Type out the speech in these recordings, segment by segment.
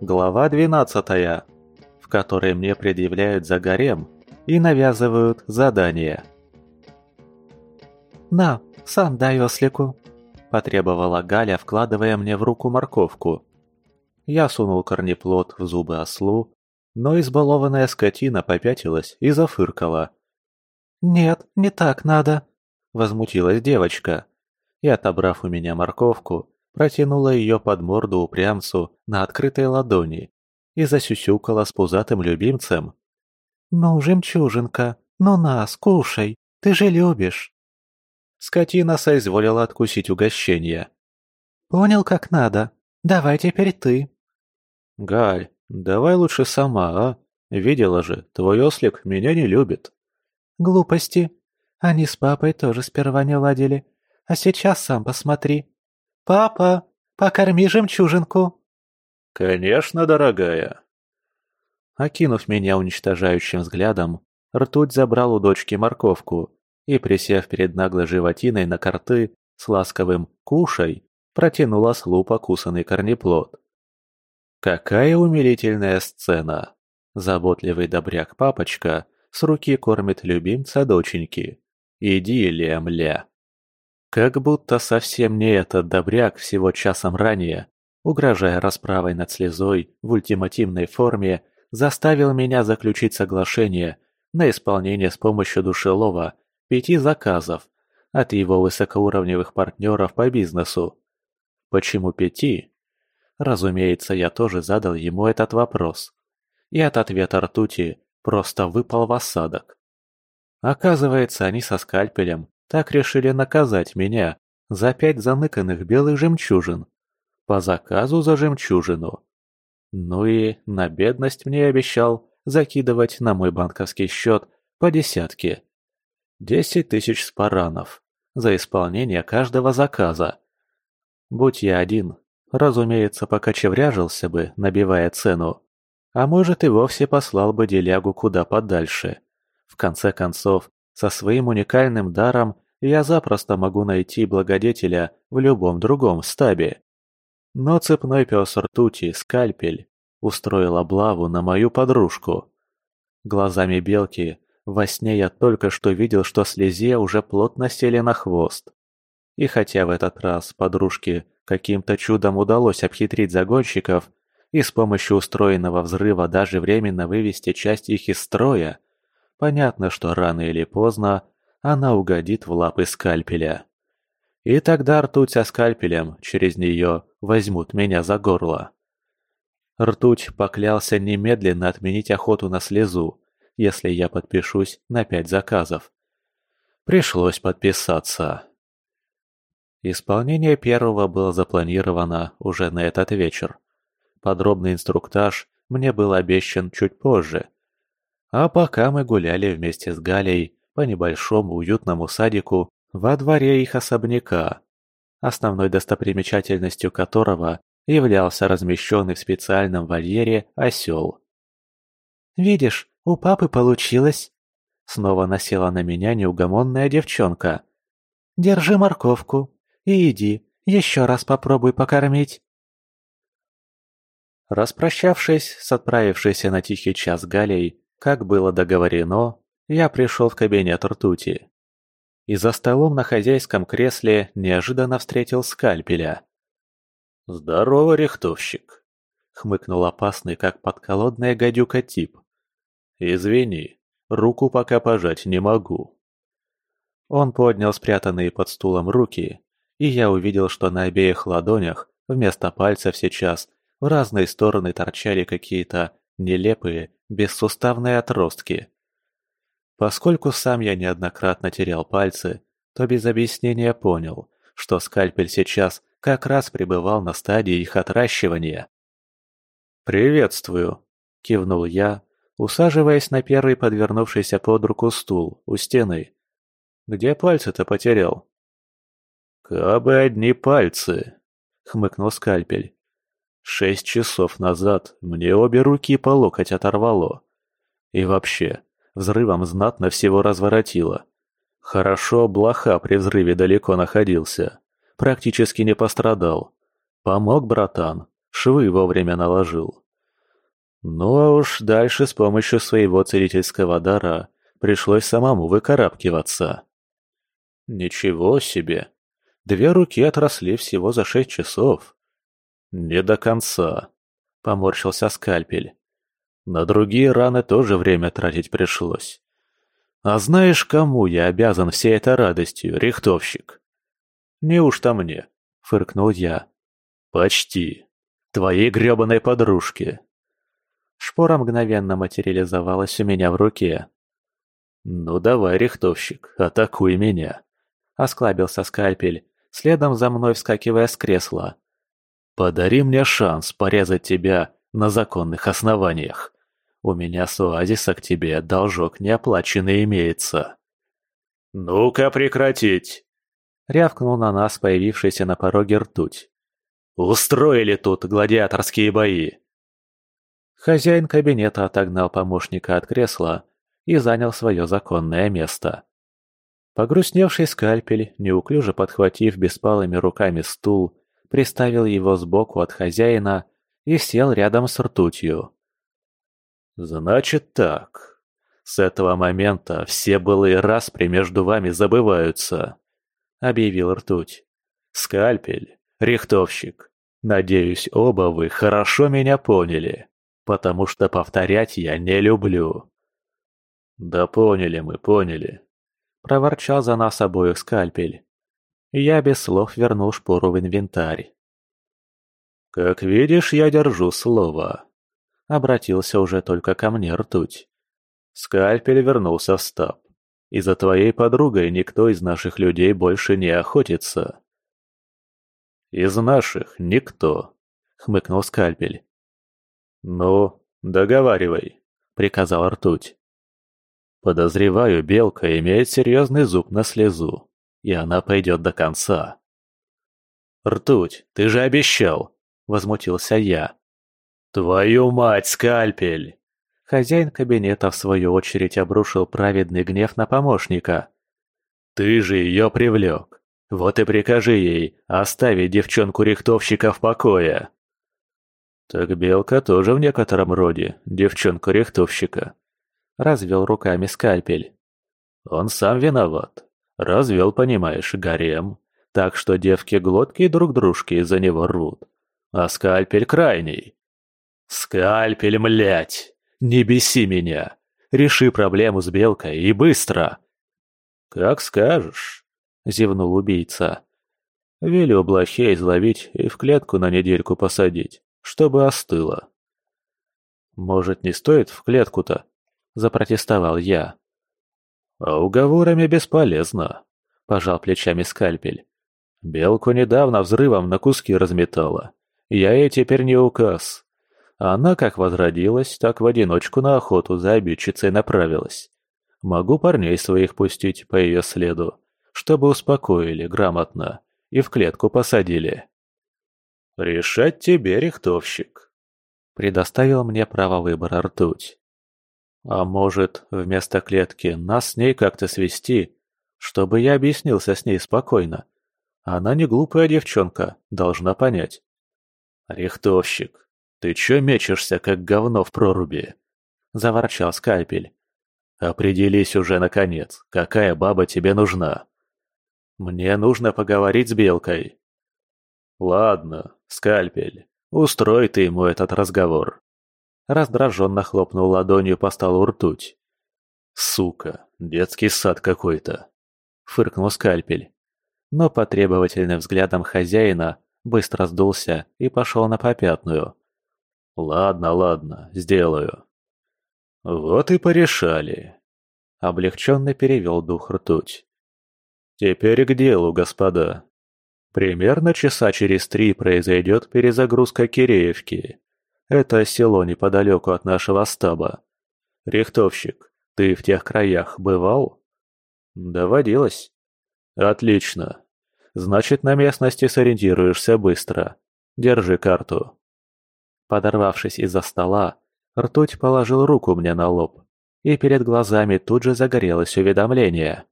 Глава 12, в которой мне предъявляют за гарем и навязывают задание. «На, сам дай ослику», – потребовала Галя, вкладывая мне в руку морковку. Я сунул корнеплод в зубы ослу, но избалованная скотина попятилась и зафыркала. «Нет, не так надо», – возмутилась девочка. И, отобрав у меня морковку, протянула ее под морду упрямцу на открытой ладони и засюсюкала с пузатым любимцем. «Ну, жемчужинка, ну на, скушай, ты же любишь!» Скотина соизволила откусить угощение. «Понял, как надо. Давай теперь ты». «Галь, давай лучше сама, а? Видела же, твой ослик меня не любит». «Глупости. Они с папой тоже сперва не ладили. А сейчас сам посмотри. «Папа, покорми жемчужинку!» «Конечно, дорогая!» Окинув меня уничтожающим взглядом, ртуть забрал у дочки морковку и, присев перед наглой животиной на корты с ласковым «кушай», протянул ослу покусанный корнеплод. Какая умилительная сцена! Заботливый добряк-папочка с руки кормит любимца доченьки. Иди, Лемля. Как будто совсем не этот добряк всего часом ранее, угрожая расправой над слезой в ультимативной форме, заставил меня заключить соглашение на исполнение с помощью душелова пяти заказов от его высокоуровневых партнеров по бизнесу. Почему пяти? Разумеется, я тоже задал ему этот вопрос. И от ответа ртути просто выпал в осадок. Оказывается, они со скальпелем так решили наказать меня за пять заныканных белых жемчужин. По заказу за жемчужину. Ну и на бедность мне обещал закидывать на мой банковский счет по десятке. Десять тысяч спаранов за исполнение каждого заказа. Будь я один, разумеется, покочевряжился бы, набивая цену. А может и вовсе послал бы делягу куда подальше. В конце концов, со своим уникальным даром я запросто могу найти благодетеля в любом другом стабе. Но цепной пес ртути, скальпель, устроил облаву на мою подружку. Глазами белки во сне я только что видел, что слезе уже плотно сели на хвост. И хотя в этот раз подружке каким-то чудом удалось обхитрить загонщиков и с помощью устроенного взрыва даже временно вывести часть их из строя, Понятно, что рано или поздно она угодит в лапы скальпеля. И тогда ртуть со скальпелем через нее возьмут меня за горло. Ртуть поклялся немедленно отменить охоту на слезу, если я подпишусь на пять заказов. Пришлось подписаться. Исполнение первого было запланировано уже на этот вечер. Подробный инструктаж мне был обещан чуть позже – а пока мы гуляли вместе с Галей по небольшому уютному садику во дворе их особняка, основной достопримечательностью которого являлся размещенный в специальном вольере осел. «Видишь, у папы получилось!» Снова насела на меня неугомонная девчонка. «Держи морковку и иди, еще раз попробуй покормить!» Распрощавшись с отправившейся на тихий час Галей, как было договорено, я пришел в кабинет ртути. И за столом на хозяйском кресле неожиданно встретил скальпеля. «Здорово, рихтовщик!» — хмыкнул опасный, как подколодная гадюка тип. «Извини, руку пока пожать не могу». Он поднял спрятанные под стулом руки, и я увидел, что на обеих ладонях вместо пальцев сейчас в разные стороны торчали какие-то нелепые бессуставные отростки. Поскольку сам я неоднократно терял пальцы, то без объяснения понял, что скальпель сейчас как раз пребывал на стадии их отращивания. «Приветствую», — кивнул я, усаживаясь на первый подвернувшийся под руку стул у стены. «Где пальцы-то потерял?» «Кабы одни пальцы», — хмыкнул скальпель. Шесть часов назад мне обе руки по локоть оторвало. И вообще, взрывом знатно всего разворотило. Хорошо блоха при взрыве далеко находился. Практически не пострадал. Помог братан, швы вовремя наложил. Ну а уж дальше с помощью своего целительского дара пришлось самому выкарабкиваться. Ничего себе! Две руки отросли всего за шесть часов. Не до конца, поморщился скальпель. На другие раны тоже время тратить пришлось. А знаешь, кому я обязан всей этой радостью, рихтовщик? Неужто мне? Фыркнул я. Почти. Твоей грёбаной подружке. Шпора мгновенно материализовалась у меня в руке. «Ну давай, рихтовщик, атакуй меня!» Осклабился скальпель, следом за мной вскакивая с кресла. «Подари мне шанс порезать тебя на законных основаниях. У меня с оазиса к тебе должок неоплаченный имеется». «Ну-ка прекратить!» — рявкнул на нас появившийся на пороге ртуть. «Устроили тут гладиаторские бои!» Хозяин кабинета отогнал помощника от кресла и занял свое законное место. Погрустневший скальпель, неуклюже подхватив беспалыми руками стул, приставил его сбоку от хозяина и сел рядом с ртутью. «Значит так. С этого момента все былые распри между вами забываются», — объявил ртуть. «Скальпель, рихтовщик, надеюсь, оба вы хорошо меня поняли, потому что повторять я не люблю». «Да поняли мы, поняли», — проворчал за нас обоих скальпель. Я без слов вернул шпору в инвентарь. «Как видишь, я держу слово», — обратился уже только ко мне ртуть. Скальпель вернулся в стаб. И за твоей подругой никто из наших людей больше не охотится. «Из наших никто», — хмыкнул Скальпель. «Ну, договаривай», — приказал ртуть. «Подозреваю, белка имеет серьезный зуб на слезу и она пойдет до конца. «Ртуть, ты же обещал!» – возмутился я. «Твою мать, скальпель!» Хозяин кабинета в свою очередь обрушил праведный гнев на помощника. «Ты же ее привлек. Вот и прикажи ей оставить девчонку-рихтовщика в покое». «Так Белка тоже в некотором роде девчонка-рихтовщика», – развел руками скальпель. «Он сам виноват. Развел, понимаешь, гарем. Так что девки глотки друг дружки за него рвут. А скальпель крайний. Скальпель, млять! Не беси меня! Реши проблему с белкой и быстро! Как скажешь, зевнул убийца. Велю блохей изловить и в клетку на недельку посадить, чтобы остыло. Может, не стоит в клетку-то? Запротестовал я. «А уговорами бесполезно», – пожал плечами скальпель. «Белку недавно взрывом на куски разметала. Я ей теперь не указ. Она как возродилась, так в одиночку на охоту за обидчицей направилась. Могу парней своих пустить по ее следу, чтобы успокоили грамотно и в клетку посадили». «Решать тебе, рихтовщик», – предоставил мне право выбора ртуть. А может, вместо клетки нас с ней как-то свести, чтобы я объяснился с ней спокойно. Она не глупая девчонка, должна понять. «Рихтовщик, ты чё мечешься, как говно в проруби?» – заворчал скальпель. «Определись уже, наконец, какая баба тебе нужна?» «Мне нужно поговорить с Белкой». «Ладно, скальпель, устрой ты ему этот разговор. Раздраженно хлопнул ладонью по столу ртуть. «Сука, детский сад какой-то!» Фыркнул скальпель. Но по требовательным взглядам хозяина быстро сдулся и пошел на попятную. «Ладно, ладно, сделаю». «Вот и порешали». Облегченно перевел дух ртуть. «Теперь к делу, господа. Примерно часа через три произойдет перезагрузка Киреевки. Это село неподалеку от нашего стаба. Рихтовщик, ты в тех краях бывал? Доводилось. Отлично. Значит, на местности сориентируешься быстро. Держи карту. Подорвавшись из-за стола, ртуть положил руку мне на лоб, и перед глазами тут же загорелось уведомление.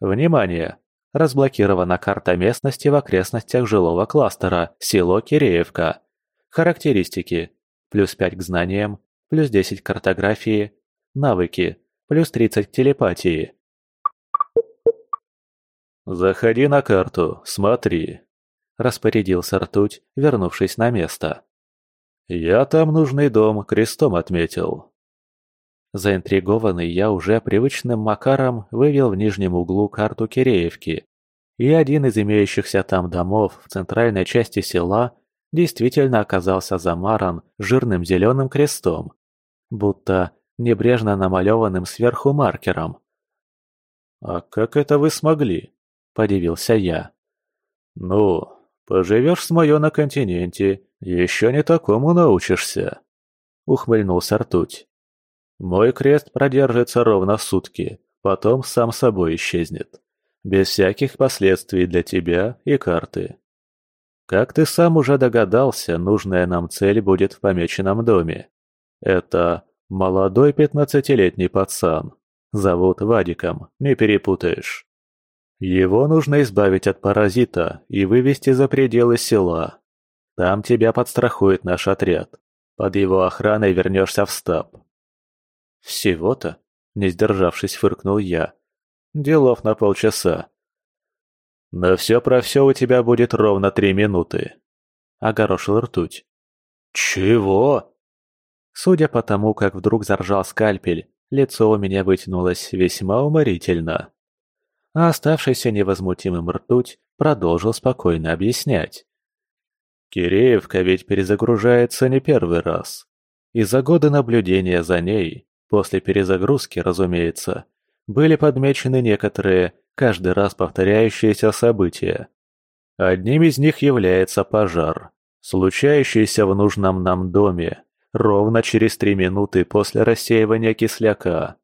Внимание! Разблокирована карта местности в окрестностях жилого кластера, село Киреевка. Характеристики. Плюс 5 к знаниям, плюс 10 к картографии. Навыки. Плюс 30 к телепатии. «Заходи на карту, смотри», – распорядился ртуть, вернувшись на место. «Я там нужный дом крестом отметил». Заинтригованный я уже привычным макаром вывел в нижнем углу карту Киреевки, и один из имеющихся там домов в центральной части села действительно оказался замаран жирным зеленым крестом, будто небрежно намалеванным сверху маркером. «А как это вы смогли?» – подивился я. «Ну, поживешь с моё на континенте, еще не такому научишься», – ухмыльнулся ртуть. «Мой крест продержится ровно сутки, потом сам собой исчезнет, без всяких последствий для тебя и карты. Как ты сам уже догадался, нужная нам цель будет в помеченном доме. Это молодой пятнадцатилетний пацан. Зовут Вадиком, не перепутаешь. Его нужно избавить от паразита и вывести за пределы села. Там тебя подстрахует наш отряд. Под его охраной вернешься в стаб. Всего-то, не сдержавшись, фыркнул я. Делов на полчаса. На все про все у тебя будет ровно три минуты. Огорошил ртуть. Чего? Судя по тому, как вдруг заржал скальпель, лицо у меня вытянулось весьма уморительно а оставшийся невозмутимым ртуть продолжил спокойно объяснять. Киреевка ведь перезагружается не первый раз. И за годы наблюдения за ней, после перезагрузки, разумеется, были подмечены некоторые, каждый раз повторяющиеся события. Одним из них является пожар, случающийся в нужном нам доме, ровно через три минуты после рассеивания кисляка.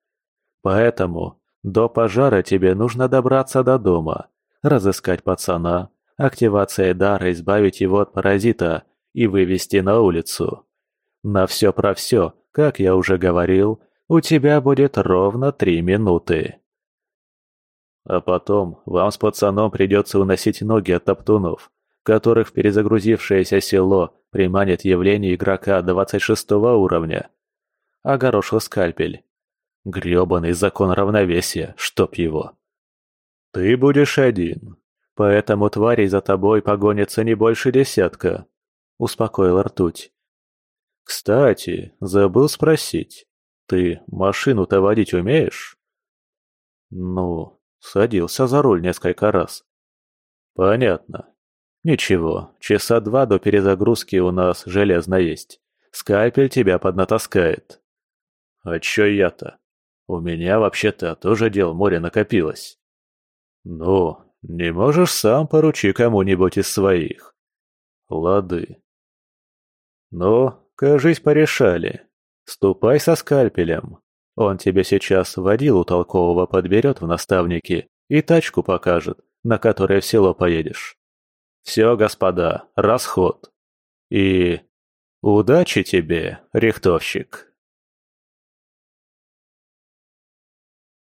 Поэтому до пожара тебе нужно добраться до дома, разыскать пацана, активация дара избавить его от паразита и вывести на улицу. На все про все, как я уже говорил, у тебя будет ровно три минуты. А потом вам с пацаном придется уносить ноги от топтунов, которых в перезагрузившееся село приманит явление игрока 26 уровня. Огорошил скальпель. Грёбаный закон равновесия, чтоб его. Ты будешь один, поэтому тварей за тобой погонится не больше десятка, успокоил ртуть. Кстати, забыл спросить, ты машину-то водить умеешь? Ну, садился за руль несколько раз. Понятно. Ничего, часа два до перезагрузки у нас железно есть. Скальпель тебя поднатаскает. А чё я-то? У меня вообще-то тоже дел море накопилось. Ну, не можешь сам поручи кому-нибудь из своих. Лады. Ну, кажись, порешали. Ступай со скальпелем. Он тебе сейчас водилу толкового подберет в наставники и тачку покажет, на которой в село поедешь. Все, господа, расход. И удачи тебе, рихтовщик.